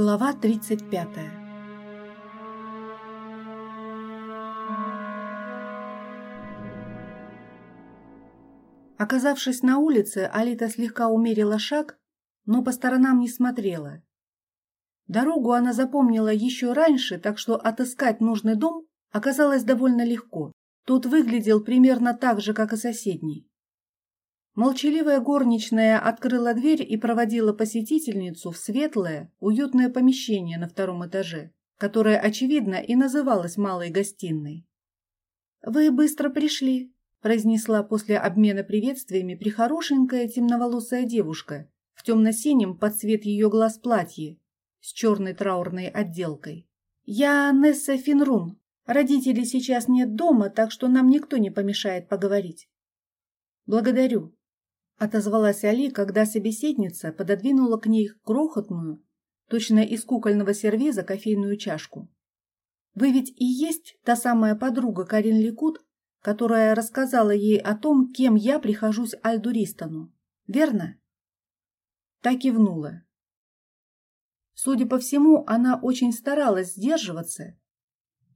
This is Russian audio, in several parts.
Глава 35 Оказавшись на улице, Алита слегка умерила шаг, но по сторонам не смотрела. Дорогу она запомнила еще раньше, так что отыскать нужный дом оказалось довольно легко. Тот выглядел примерно так же, как и соседний. Молчаливая горничная открыла дверь и проводила посетительницу в светлое, уютное помещение на втором этаже, которое, очевидно, и называлось малой гостиной. «Вы быстро пришли», – произнесла после обмена приветствиями прихорошенькая темноволосая девушка в темно-синем под цвет ее глаз платье с черной траурной отделкой. «Я Несса Финрун. Родителей сейчас нет дома, так что нам никто не помешает поговорить». «Благодарю», Отозвалась Али, когда собеседница пододвинула к ней крохотную, точно из кукольного сервиза, кофейную чашку. «Вы ведь и есть та самая подруга Карин Ликут, которая рассказала ей о том, кем я прихожусь Альду Ристону, верно?» Так кивнула. Судя по всему, она очень старалась сдерживаться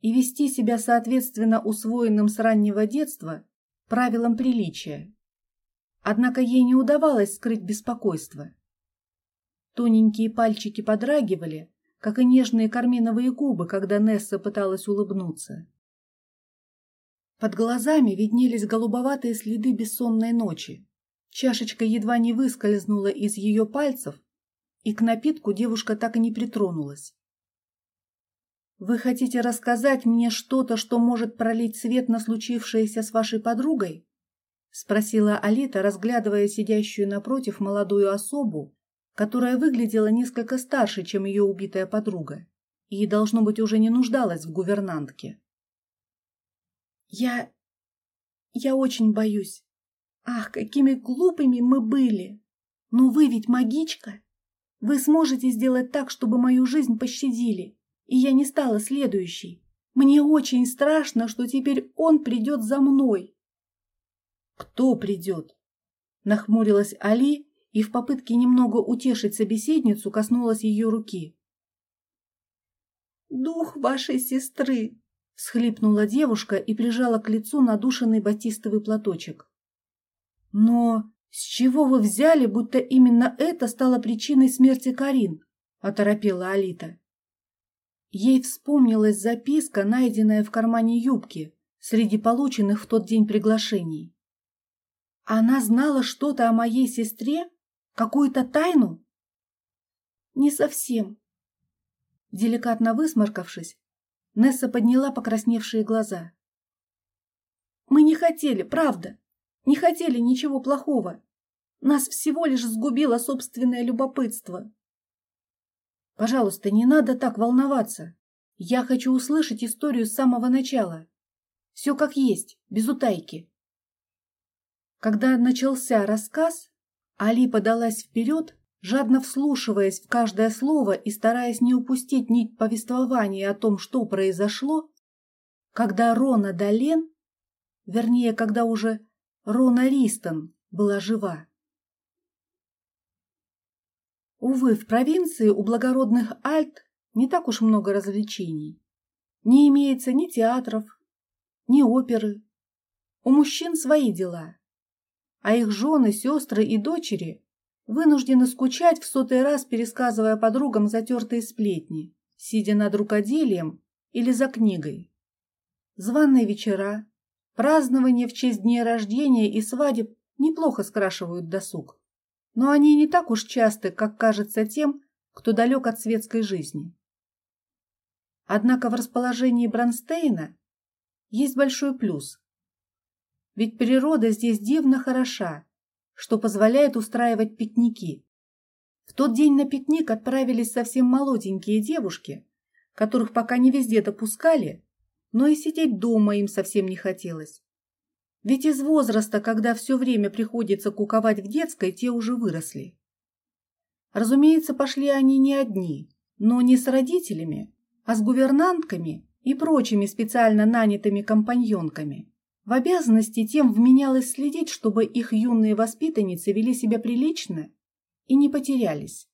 и вести себя соответственно усвоенным с раннего детства правилам приличия. Однако ей не удавалось скрыть беспокойство. Тоненькие пальчики подрагивали, как и нежные карминовые губы, когда Несса пыталась улыбнуться. Под глазами виднелись голубоватые следы бессонной ночи. Чашечка едва не выскользнула из ее пальцев, и к напитку девушка так и не притронулась. «Вы хотите рассказать мне что-то, что может пролить свет на случившееся с вашей подругой?» — спросила Алита, разглядывая сидящую напротив молодую особу, которая выглядела несколько старше, чем ее убитая подруга, и, должно быть, уже не нуждалась в гувернантке. «Я... я очень боюсь. Ах, какими глупыми мы были! Но вы ведь магичка. Вы сможете сделать так, чтобы мою жизнь пощадили, и я не стала следующей. Мне очень страшно, что теперь он придет за мной». «Кто придет?» Нахмурилась Али и в попытке немного утешить собеседницу коснулась ее руки. «Дух вашей сестры!» — схлипнула девушка и прижала к лицу надушенный батистовый платочек. «Но с чего вы взяли, будто именно это стало причиной смерти Карин?» — оторопела Алита. Ей вспомнилась записка, найденная в кармане юбки, среди полученных в тот день приглашений. Она знала что-то о моей сестре? Какую-то тайну? Не совсем. Деликатно высморкавшись, Несса подняла покрасневшие глаза. Мы не хотели, правда, не хотели ничего плохого. Нас всего лишь сгубило собственное любопытство. Пожалуйста, не надо так волноваться. Я хочу услышать историю с самого начала. Все как есть, без утайки. Когда начался рассказ, Али подалась вперед, жадно вслушиваясь в каждое слово и стараясь не упустить нить повествования о том, что произошло, когда Рона Долен, вернее, когда уже Рона Ристон была жива. Увы, в провинции у благородных Альт не так уж много развлечений. Не имеется ни театров, ни оперы. У мужчин свои дела а их жены, сестры и дочери вынуждены скучать в сотый раз, пересказывая подругам затертые сплетни, сидя над рукоделием или за книгой. Званные вечера, празднования в честь дней рождения и свадеб неплохо скрашивают досуг, но они не так уж часты, как кажется тем, кто далек от светской жизни. Однако в расположении Бронстейна есть большой плюс. Ведь природа здесь дивно хороша, что позволяет устраивать пикники. В тот день на пикник отправились совсем молоденькие девушки, которых пока не везде допускали, но и сидеть дома им совсем не хотелось. Ведь из возраста, когда все время приходится куковать в детской, те уже выросли. Разумеется, пошли они не одни, но не с родителями, а с гувернантками и прочими специально нанятыми компаньонками. В обязанности тем вменялось следить, чтобы их юные воспитанницы вели себя прилично и не потерялись.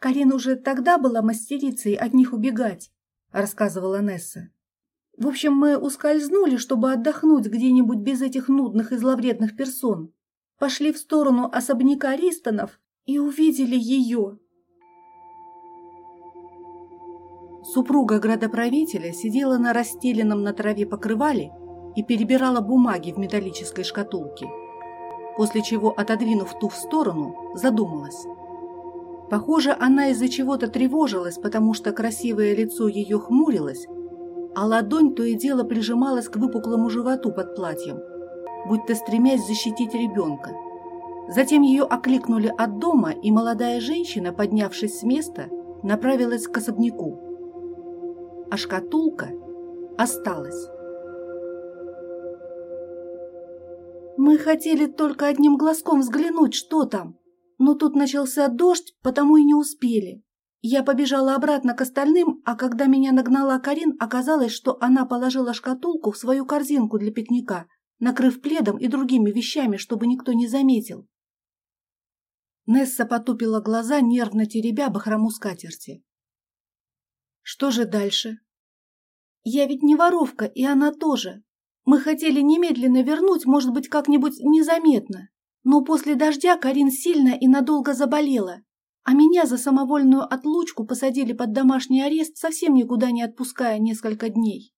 Карин уже тогда была мастерицей от них убегать, рассказывала Несса. В общем, мы ускользнули, чтобы отдохнуть где-нибудь без этих нудных и зловредных персон. Пошли в сторону особняка Ристонов и увидели ее. Супруга градоправителя сидела на расстеленном на траве покрывале и перебирала бумаги в металлической шкатулке, после чего, отодвинув ту в сторону, задумалась. Похоже, она из-за чего-то тревожилась, потому что красивое лицо ее хмурилось, а ладонь то и дело прижималась к выпуклому животу под платьем, будто стремясь защитить ребенка. Затем ее окликнули от дома, и молодая женщина, поднявшись с места, направилась к особняку. А шкатулка осталась. Мы хотели только одним глазком взглянуть, что там, но тут начался дождь, потому и не успели. Я побежала обратно к остальным, а когда меня нагнала Карин, оказалось, что она положила шкатулку в свою корзинку для пикника, накрыв пледом и другими вещами, чтобы никто не заметил. Несса потупила глаза, нервно теребя бахрому скатерти. Что же дальше? Я ведь не воровка, и она тоже. Мы хотели немедленно вернуть, может быть, как-нибудь незаметно. Но после дождя Карин сильно и надолго заболела, а меня за самовольную отлучку посадили под домашний арест, совсем никуда не отпуская несколько дней.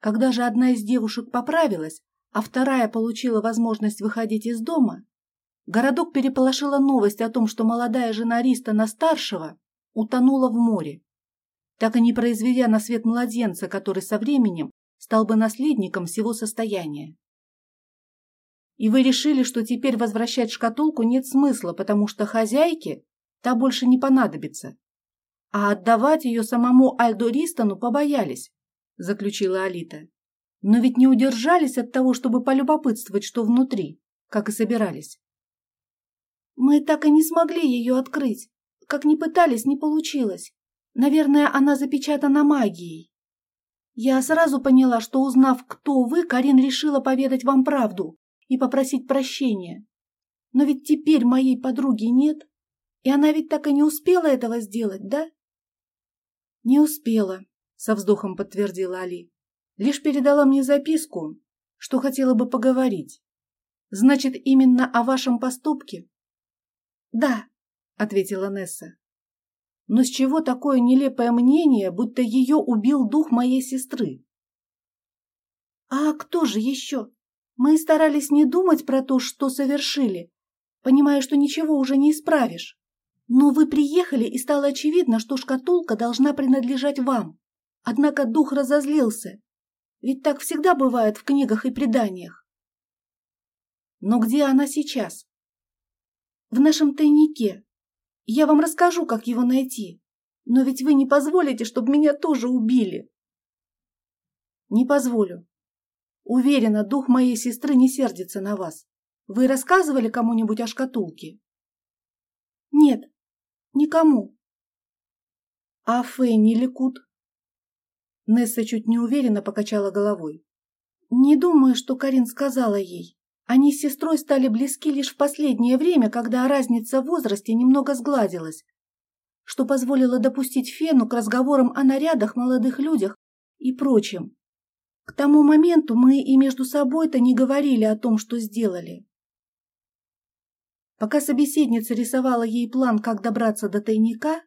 Когда же одна из девушек поправилась, а вторая получила возможность выходить из дома, городок переполошила новость о том, что молодая жена Ристона старшего утонула в море, так и не произведя на свет младенца, который со временем стал бы наследником всего состояния. И вы решили, что теперь возвращать шкатулку нет смысла, потому что хозяйке та больше не понадобится. А отдавать ее самому Альдо Ристону побоялись, заключила Алита. Но ведь не удержались от того, чтобы полюбопытствовать, что внутри, как и собирались. Мы так и не смогли ее открыть. Как ни пытались, не получилось. Наверное, она запечатана магией. Я сразу поняла, что, узнав, кто вы, Карин решила поведать вам правду, и попросить прощения. Но ведь теперь моей подруги нет, и она ведь так и не успела этого сделать, да? Не успела, со вздохом подтвердила Али. Лишь передала мне записку, что хотела бы поговорить. Значит, именно о вашем поступке? Да, ответила Несса. Но с чего такое нелепое мнение, будто ее убил дух моей сестры? А кто же еще? Мы старались не думать про то, что совершили, понимая, что ничего уже не исправишь. Но вы приехали, и стало очевидно, что шкатулка должна принадлежать вам. Однако дух разозлился. Ведь так всегда бывает в книгах и преданиях. Но где она сейчас? В нашем тайнике. Я вам расскажу, как его найти. Но ведь вы не позволите, чтобы меня тоже убили. Не позволю. Уверена, дух моей сестры не сердится на вас. Вы рассказывали кому-нибудь о шкатулке? Нет, никому. А Фэнни Ликут? Несса чуть неуверенно покачала головой. Не думаю, что Карин сказала ей. Они с сестрой стали близки лишь в последнее время, когда разница в возрасте немного сгладилась, что позволило допустить Фену к разговорам о нарядах, молодых людях и прочем. К тому моменту мы и между собой-то не говорили о том, что сделали. Пока собеседница рисовала ей план, как добраться до тайника,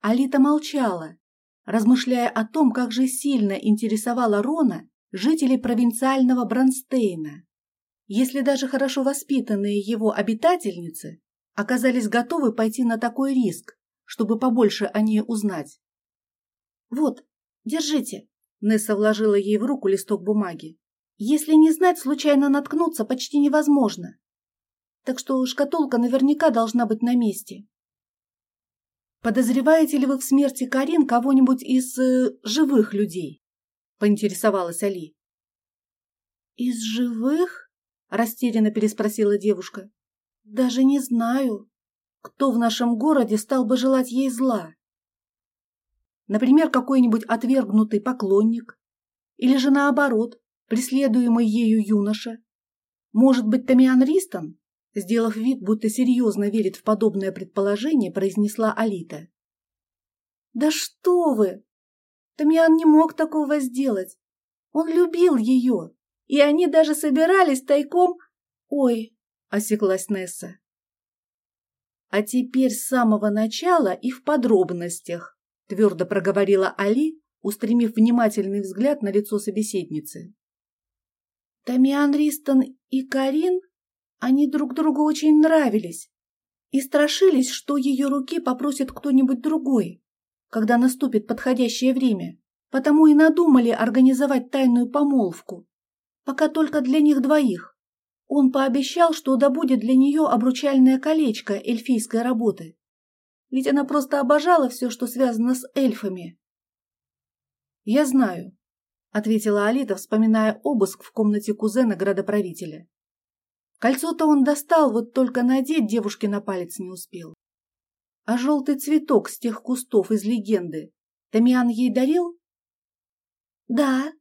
Алита молчала, размышляя о том, как же сильно интересовала Рона жителей провинциального Бронстейна. Если даже хорошо воспитанные его обитательницы оказались готовы пойти на такой риск, чтобы побольше о ней узнать. «Вот, держите», Несса вложила ей в руку листок бумаги. Если не знать, случайно наткнуться почти невозможно. Так что шкатулка наверняка должна быть на месте. Подозреваете ли вы в смерти Карин кого-нибудь из э, живых людей? Поинтересовалась Али. Из живых? Растерянно переспросила девушка. Даже не знаю, кто в нашем городе стал бы желать ей зла. Например, какой-нибудь отвергнутый поклонник. Или же наоборот, преследуемый ею юноша. Может быть, Тамиан Ристон? Сделав вид, будто серьезно верит в подобное предположение, произнесла Алита. «Да что вы! Тамиан не мог такого сделать. Он любил ее, и они даже собирались тайком... Ой, осеклась Несса. А теперь с самого начала и в подробностях, твердо проговорила Али, устремив внимательный взгляд на лицо собеседницы. Тамиан Ристон и Карин, они друг другу очень нравились и страшились, что ее руки попросит кто-нибудь другой, когда наступит подходящее время. Потому и надумали организовать тайную помолвку. Пока только для них двоих. Он пообещал, что добудет для нее обручальное колечко эльфийской работы. Ведь она просто обожала все, что связано с эльфами. «Я знаю», — ответила Алита, вспоминая обыск в комнате кузена градоправителя. Кольцо-то он достал, вот только надеть девушке на палец не успел. А желтый цветок с тех кустов из легенды Тамиан ей дарил? «Да.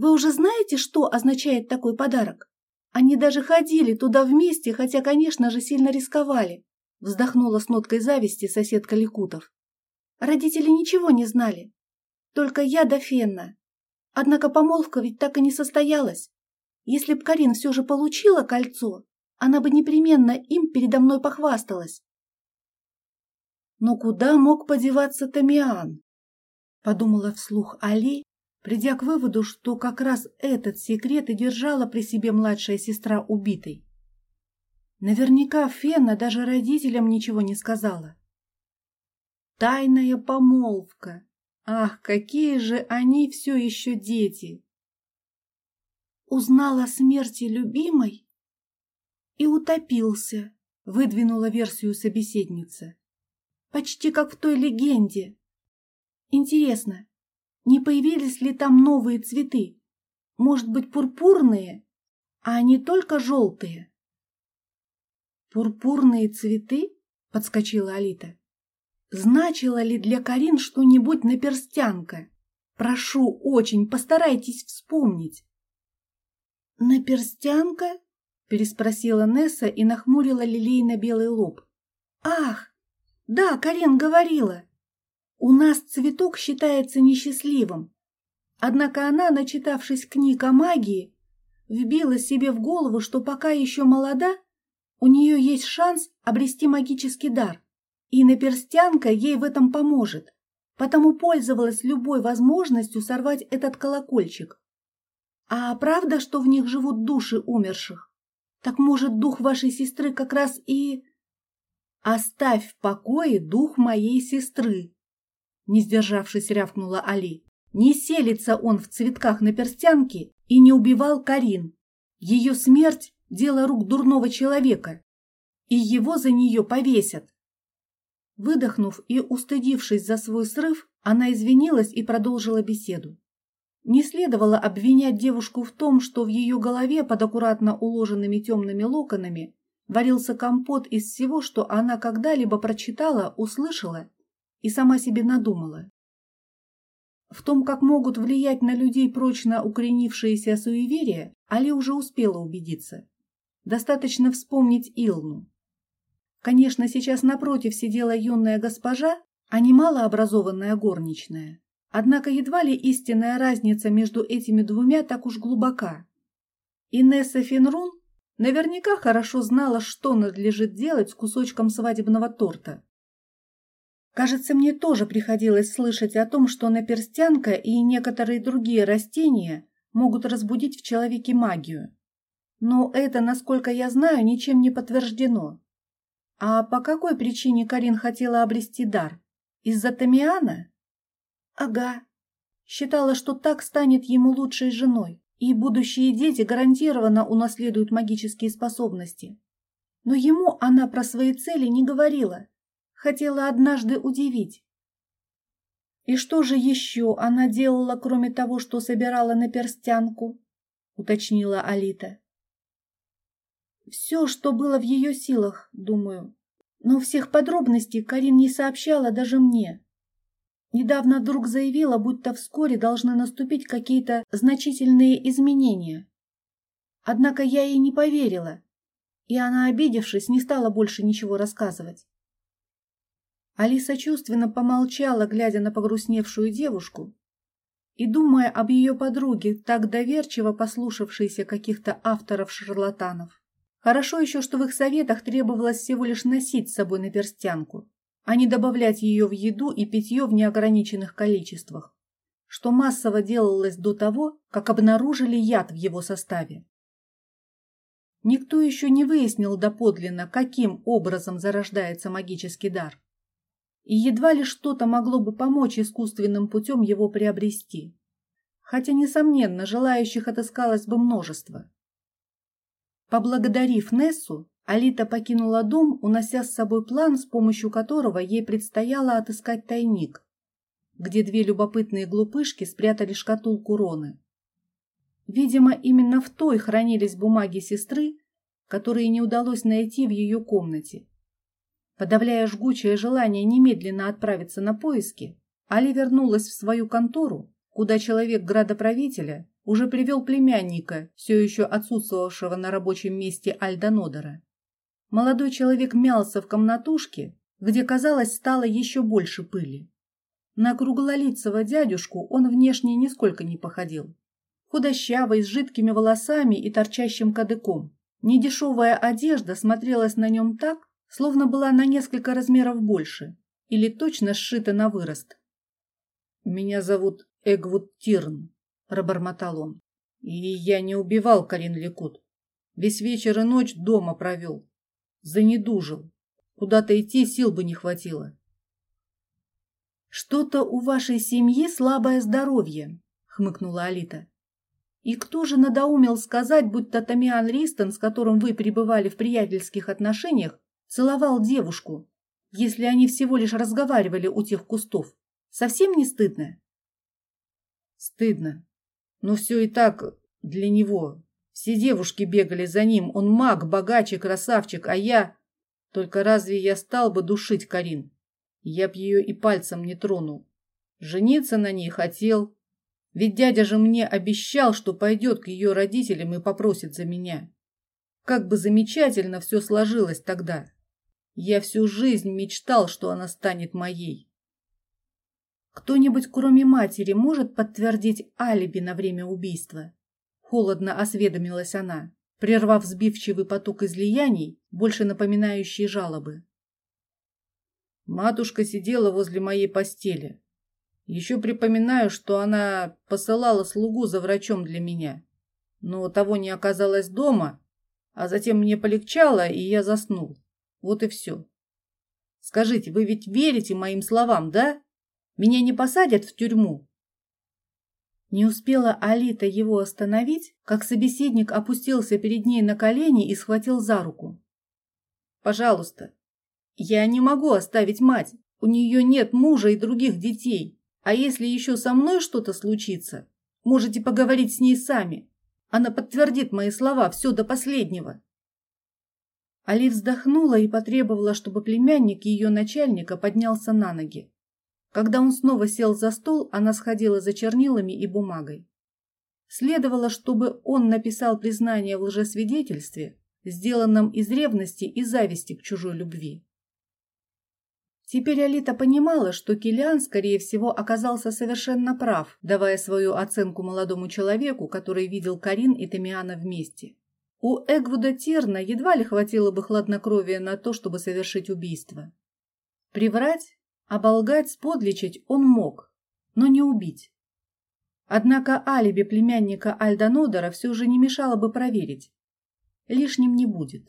Вы уже знаете, что означает такой подарок? Они даже ходили туда вместе, хотя, конечно же, сильно рисковали», вздохнула с ноткой зависти соседка Ликутов. «Родители ничего не знали. Только я да Фенна. Однако помолвка ведь так и не состоялась. Если б Карин все же получила кольцо, она бы непременно им передо мной похвасталась. Но куда мог подеваться Тамиан? Подумала вслух Али, придя к выводу, что как раз этот секрет и держала при себе младшая сестра убитой. Наверняка Фена даже родителям ничего не сказала. Тайная помолвка. Ах, какие же они все еще дети! Узнал о смерти любимой и утопился, выдвинула версию собеседница. Почти как в той легенде. Интересно, не появились ли там новые цветы? Может быть, пурпурные, а не только желтые? Пурпурные цветы? Подскочила Алита. Значило ли для Карин что-нибудь наперстянка? Прошу, очень, постарайтесь вспомнить. Наперстянка? Переспросила Несса и нахмурила лилей на белый лоб. Ах, да, Карин говорила. У нас цветок считается несчастливым. Однако она, начитавшись книг о магии, вбила себе в голову, что пока еще молода, у нее есть шанс обрести магический дар, и наперстянка ей в этом поможет, потому пользовалась любой возможностью сорвать этот колокольчик. А правда, что в них живут души умерших? Так может, дух вашей сестры как раз и... Оставь в покое дух моей сестры, не сдержавшись, рявкнула Али. Не селится он в цветках на перстянке и не убивал Карин. Ее смерть – дело рук дурного человека, и его за нее повесят. Выдохнув и устыдившись за свой срыв, она извинилась и продолжила беседу. Не следовало обвинять девушку в том, что в ее голове под аккуратно уложенными темными локонами варился компот из всего, что она когда-либо прочитала, услышала и сама себе надумала. В том, как могут влиять на людей прочно укоренившиеся суеверия, Али уже успела убедиться. Достаточно вспомнить Илну. Конечно, сейчас напротив сидела юная госпожа, а не малообразованная горничная. Однако едва ли истинная разница между этими двумя так уж глубока. Инесса Фенрун наверняка хорошо знала, что надлежит делать с кусочком свадебного торта. Кажется, мне тоже приходилось слышать о том, что наперстянка и некоторые другие растения могут разбудить в человеке магию. Но это, насколько я знаю, ничем не подтверждено. А по какой причине Карин хотела обрести дар? Из-за Тамиана? Ага. Считала, что так станет ему лучшей женой, и будущие дети гарантированно унаследуют магические способности. Но ему она про свои цели не говорила, хотела однажды удивить. И что же еще она делала, кроме того, что собирала на перстянку? уточнила Алита. Все, что было в ее силах, думаю. Но всех подробностей Карин не сообщала даже мне. Недавно вдруг заявила, будто вскоре должны наступить какие-то значительные изменения. Однако я ей не поверила и она, обидевшись, не стала больше ничего рассказывать. Алиса чувственно помолчала, глядя на погрустневшую девушку, и думая об ее подруге, так доверчиво послушавшейся каких-то авторов-шарлатанов. Хорошо еще, что в их советах требовалось всего лишь носить с собой наперстянку, а не добавлять ее в еду и питье в неограниченных количествах, что массово делалось до того, как обнаружили яд в его составе. Никто еще не выяснил доподлинно, каким образом зарождается магический дар и едва ли что-то могло бы помочь искусственным путем его приобрести. Хотя, несомненно, желающих отыскалось бы множество. Поблагодарив Нессу, Алита покинула дом, унося с собой план, с помощью которого ей предстояло отыскать тайник, где две любопытные глупышки спрятали шкатулку Роны. Видимо, именно в той хранились бумаги сестры, которые не удалось найти в ее комнате. Подавляя жгучее желание немедленно отправиться на поиски, Али вернулась в свою контору, куда человек градоправителя уже привел племянника, все еще отсутствовавшего на рабочем месте Альдонодора. Молодой человек мялся в комнатушке, где, казалось, стало еще больше пыли. На круглолицего дядюшку он внешне нисколько не походил. Худощавый, с жидкими волосами и торчащим кадыком. Недешевая одежда смотрелась на нем так, словно была на несколько размеров больше или точно сшита на вырост. «Меня зовут Эгвуд Тирн», — пробормотал он. «И я не убивал Карин Лекут. Весь вечер и ночь дома провел. Занедужил. Куда-то идти сил бы не хватило». «Что-то у вашей семьи слабое здоровье», — хмыкнула Алита. «И кто же надоумел сказать, будто Тамиан Ристон, с которым вы пребывали в приятельских отношениях, целовал девушку, если они всего лишь разговаривали у тех кустов? Совсем не стыдно? Стыдно. Но все и так для него. Все девушки бегали за ним. Он маг, богач и красавчик, а я... Только разве я стал бы душить Карин? Я б ее и пальцем не тронул. Жениться на ней хотел. Ведь дядя же мне обещал, что пойдет к ее родителям и попросит за меня. Как бы замечательно все сложилось тогда. Я всю жизнь мечтал, что она станет моей. Кто-нибудь, кроме матери, может подтвердить алиби на время убийства? Холодно осведомилась она, прервав сбивчивый поток излияний, больше напоминающий жалобы. Матушка сидела возле моей постели. Еще припоминаю, что она посылала слугу за врачом для меня. Но того не оказалось дома, а затем мне полегчало, и я заснул. Вот и все. Скажите, вы ведь верите моим словам, да? Меня не посадят в тюрьму?» Не успела Алита его остановить, как собеседник опустился перед ней на колени и схватил за руку. «Пожалуйста, я не могу оставить мать. У нее нет мужа и других детей. А если еще со мной что-то случится, можете поговорить с ней сами. Она подтвердит мои слова все до последнего». Али вздохнула и потребовала, чтобы племянник ее начальника поднялся на ноги. Когда он снова сел за стол, она сходила за чернилами и бумагой. Следовало, чтобы он написал признание в лжесвидетельстве, сделанном из ревности и зависти к чужой любви. Теперь Алита понимала, что Килиан, скорее всего, оказался совершенно прав, давая свою оценку молодому человеку, который видел Карин и Тамиана вместе. У Эгвуда Тирна едва ли хватило бы хладнокровия на то, чтобы совершить убийство. Приврать, оболгать, сподличить он мог, но не убить. Однако алиби племянника Альда все же не мешало бы проверить. Лишним не будет.